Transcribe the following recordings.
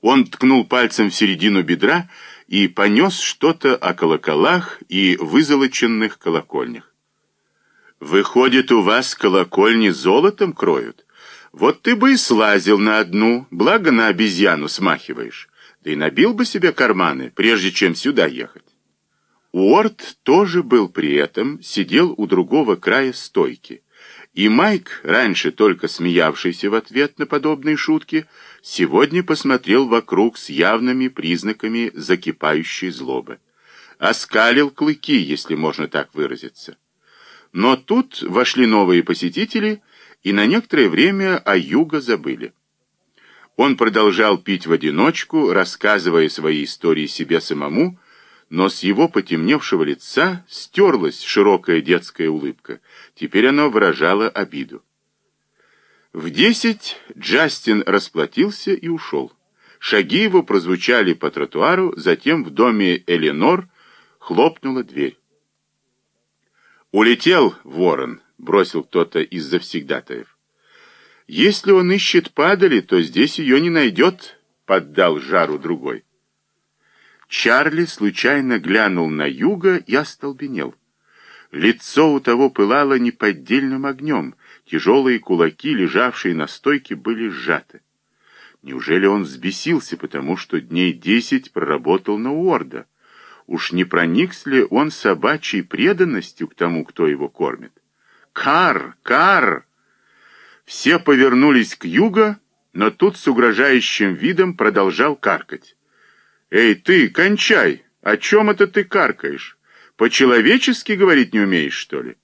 Он ткнул пальцем в середину бедра и понес что-то о колоколах и вызолоченных колокольнях. «Выходит, у вас колокольни золотом кроют? Вот ты бы и слазил на одну, благо на обезьяну смахиваешь. Да и набил бы себе карманы, прежде чем сюда ехать». Уорд тоже был при этом, сидел у другого края стойки. И Майк, раньше только смеявшийся в ответ на подобные шутки, сегодня посмотрел вокруг с явными признаками закипающей злобы. Оскалил клыки, если можно так выразиться. Но тут вошли новые посетители, и на некоторое время о Юго забыли. Он продолжал пить в одиночку, рассказывая свои истории себе самому, но с его потемневшего лица стерлась широкая детская улыбка. Теперь оно выражало обиду. В десять Джастин расплатился и ушел. Шаги его прозвучали по тротуару, затем в доме Эленор хлопнула дверь. «Улетел ворон», — бросил кто-то из завсегдатаев. «Если он ищет падали, то здесь ее не найдет», — поддал жару другой. Чарли случайно глянул на юго и остолбенел. Лицо у того пылало неподдельным огнем, тяжелые кулаки, лежавшие на стойке, были сжаты. Неужели он взбесился, потому что дней десять проработал на Уорда? Уж не проникся ли он собачьей преданностью к тому, кто его кормит? «Кар! Кар!» Все повернулись к юго, но тут с угрожающим видом продолжал каркать. «Эй, ты, кончай! О чем это ты каркаешь? По-человечески говорить не умеешь, что ли?»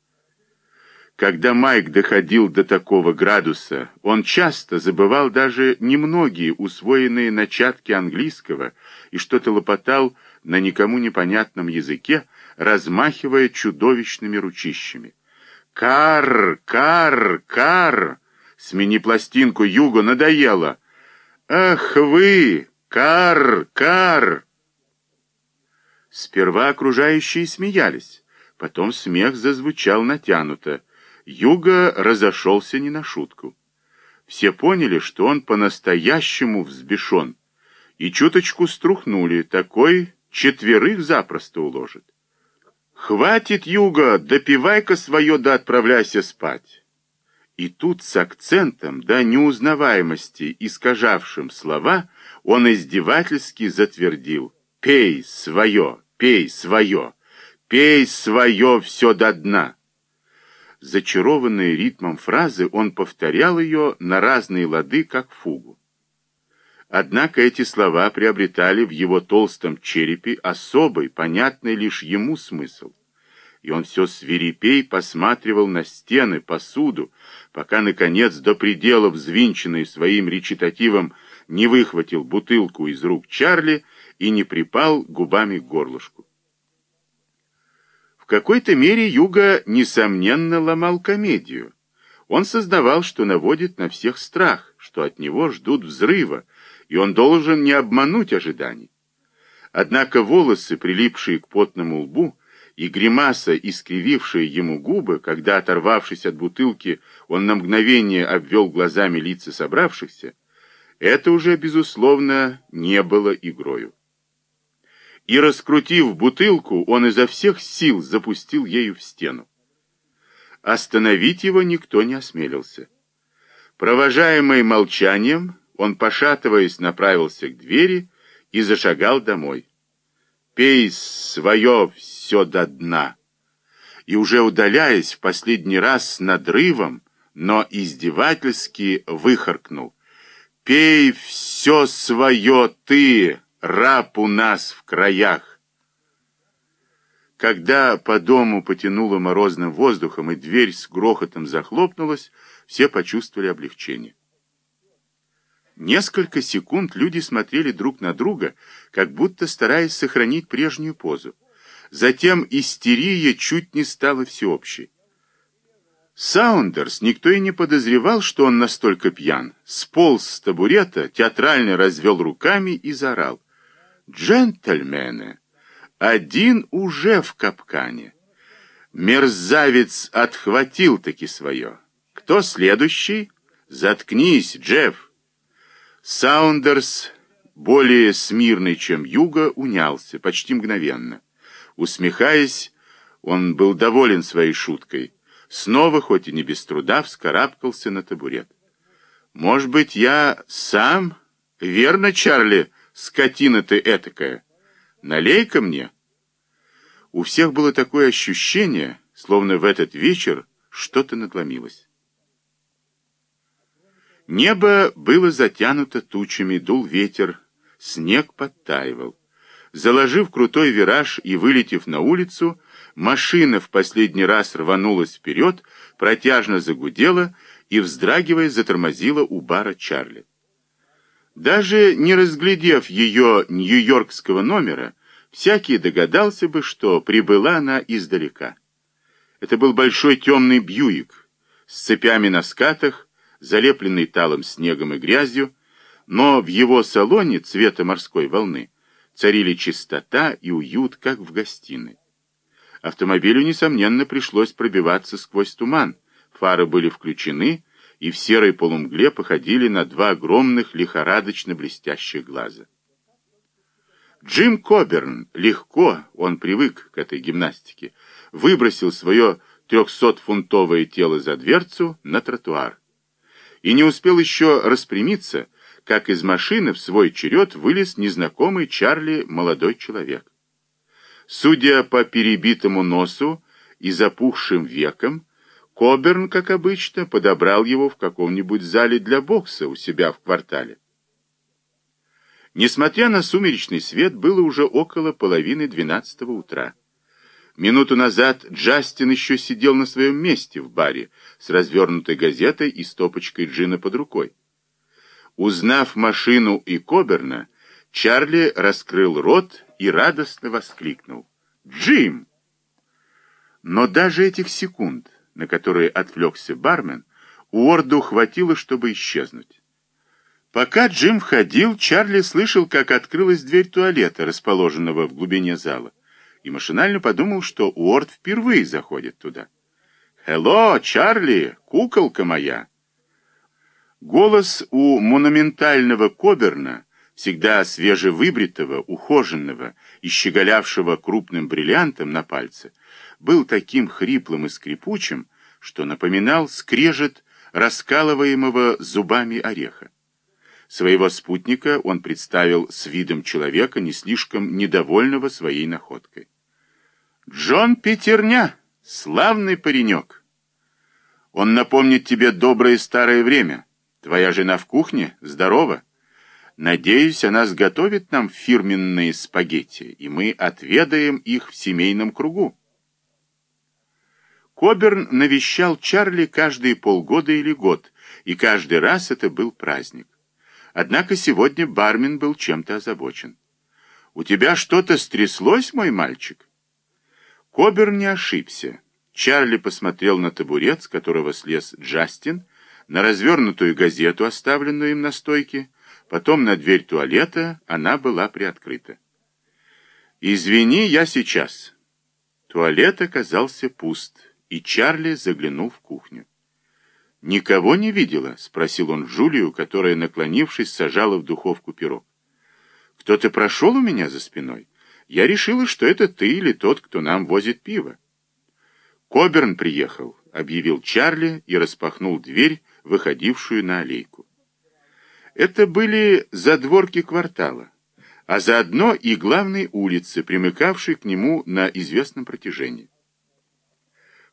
Когда Майк доходил до такого градуса, он часто забывал даже немногие усвоенные начатки английского и что-то лопотал на никому непонятном языке, размахивая чудовищными ручищами. «Кар! Кар! Кар!» «Смени пластинку, Юго, надоело!» «Ах вы! Кар! Кар!» Сперва окружающие смеялись, потом смех зазвучал натянуто. Юга разошелся не на шутку. Все поняли, что он по-настоящему взбешен, и чуточку струхнули, такой четверых запросто уложит. «Хватит, Юга, допивай-ка свое да отправляйся спать!» И тут с акцентом до неузнаваемости, искажавшим слова, он издевательски затвердил «Пей свое, пей свое, пей свое все до дна». Зачарованный ритмом фразы, он повторял ее на разные лады, как фугу. Однако эти слова приобретали в его толстом черепе особый, понятный лишь ему смысл и он все свирепей посматривал на стены, посуду, пока, наконец, до предела взвинченный своим речитативом не выхватил бутылку из рук Чарли и не припал губами к горлышку. В какой-то мере Юга, несомненно, ломал комедию. Он создавал, что наводит на всех страх, что от него ждут взрыва, и он должен не обмануть ожиданий. Однако волосы, прилипшие к потному лбу, и гримаса, искривившая ему губы, когда, оторвавшись от бутылки, он на мгновение обвел глазами лица собравшихся, это уже, безусловно, не было игрою. И, раскрутив бутылку, он изо всех сил запустил ею в стену. Остановить его никто не осмелился. Провожаемый молчанием, он, пошатываясь, направился к двери и зашагал домой. «Пей свое все!» до дна. И уже удаляясь в последний раз с надрывом, но издевательски выхаркнул. «Пей все свое ты, раб у нас в краях!» Когда по дому потянуло морозным воздухом и дверь с грохотом захлопнулась, все почувствовали облегчение. Несколько секунд люди смотрели друг на друга, как будто стараясь сохранить прежнюю позу. Затем истерия чуть не стала всеобщей. Саундерс никто и не подозревал, что он настолько пьян. Сполз с табурета, театрально развел руками и заорал. «Джентльмены, один уже в капкане. Мерзавец отхватил таки свое. Кто следующий? Заткнись, Джефф!» Саундерс более смирный, чем Юга, унялся почти мгновенно. Усмехаясь, он был доволен своей шуткой. Снова, хоть и не без труда, вскарабкался на табурет. «Может быть, я сам? Верно, Чарли, скотина ты этакая? Налей-ка мне!» У всех было такое ощущение, словно в этот вечер что-то надломилось. Небо было затянуто тучами, дул ветер, снег подтаивал. Заложив крутой вираж и вылетев на улицу, машина в последний раз рванулась вперед, протяжно загудела и, вздрагивая, затормозила у бара Чарли. Даже не разглядев ее нью-йоркского номера, всякий догадался бы, что прибыла она издалека. Это был большой темный бьюик с цепями на скатах, залепленный талым снегом и грязью, но в его салоне цвета морской волны царили чистота и уют, как в гостиной. Автомобилю, несомненно, пришлось пробиваться сквозь туман, фары были включены, и в серой полумгле походили на два огромных лихорадочно блестящих глаза. Джим Коберн, легко, он привык к этой гимнастике, выбросил свое трехсотфунтовое тело за дверцу на тротуар. И не успел еще распрямиться, как из машины в свой черед вылез незнакомый Чарли молодой человек. Судя по перебитому носу и запухшим векам, Коберн, как обычно, подобрал его в каком-нибудь зале для бокса у себя в квартале. Несмотря на сумеречный свет, было уже около половины двенадцатого утра. Минуту назад Джастин еще сидел на своем месте в баре с развернутой газетой и стопочкой джина под рукой. Узнав машину и Коберна, Чарли раскрыл рот и радостно воскликнул. «Джим!» Но даже этих секунд, на которые отвлекся бармен, Уорду хватило, чтобы исчезнуть. Пока Джим входил, Чарли слышал, как открылась дверь туалета, расположенного в глубине зала и машинально подумал, что Уорд впервые заходит туда. «Хелло, Чарли, куколка моя!» Голос у монументального Коберна, всегда свежевыбритого, ухоженного и щеголявшего крупным бриллиантом на пальце, был таким хриплым и скрипучим, что напоминал скрежет раскалываемого зубами ореха. Своего спутника он представил с видом человека, не слишком недовольного своей находкой. Джон Петерня, славный паренек. Он напомнит тебе доброе старое время. Твоя жена в кухне, здорова. Надеюсь, она сготовит нам фирменные спагетти, и мы отведаем их в семейном кругу. Коберн навещал Чарли каждые полгода или год, и каждый раз это был праздник. Однако сегодня бармен был чем-то озабочен. «У тебя что-то стряслось, мой мальчик?» Кобер не ошибся. Чарли посмотрел на табурет, с которого слез Джастин, на развернутую газету, оставленную им на стойке, потом на дверь туалета, она была приоткрыта. «Извини, я сейчас». Туалет оказался пуст, и Чарли заглянул в кухню. «Никого не видела?» — спросил он Джулию, которая, наклонившись, сажала в духовку пирог. «Кто-то прошел у меня за спиной?» Я решила, что это ты или тот, кто нам возит пиво. Коберн приехал, объявил Чарли и распахнул дверь, выходившую на аллейку. Это были задворки квартала, а заодно и главной улицы, примыкавшей к нему на известном протяжении.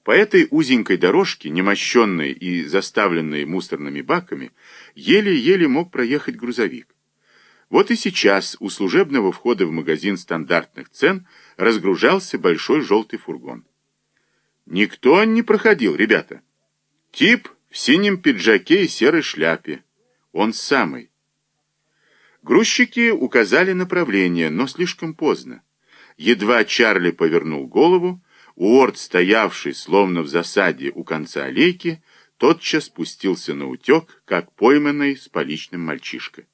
По этой узенькой дорожке, немощенной и заставленной мусорными баками, еле-еле мог проехать грузовик. Вот и сейчас у служебного входа в магазин стандартных цен разгружался большой желтый фургон. Никто не проходил, ребята. Тип в синем пиджаке и серой шляпе. Он самый. Грузчики указали направление, но слишком поздно. Едва Чарли повернул голову, Уорд, стоявший словно в засаде у конца аллейки, тотчас спустился на утек, как пойманный с поличным мальчишкой.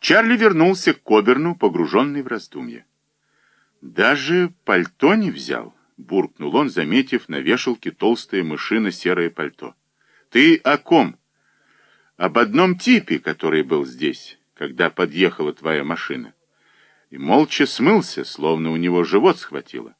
Чарли вернулся к Коберну, погруженный в раздумье. «Даже пальто не взял», — буркнул он, заметив на вешалке толстое мышино-серое пальто. «Ты о ком?» «Об одном типе, который был здесь, когда подъехала твоя машина, и молча смылся, словно у него живот схватило.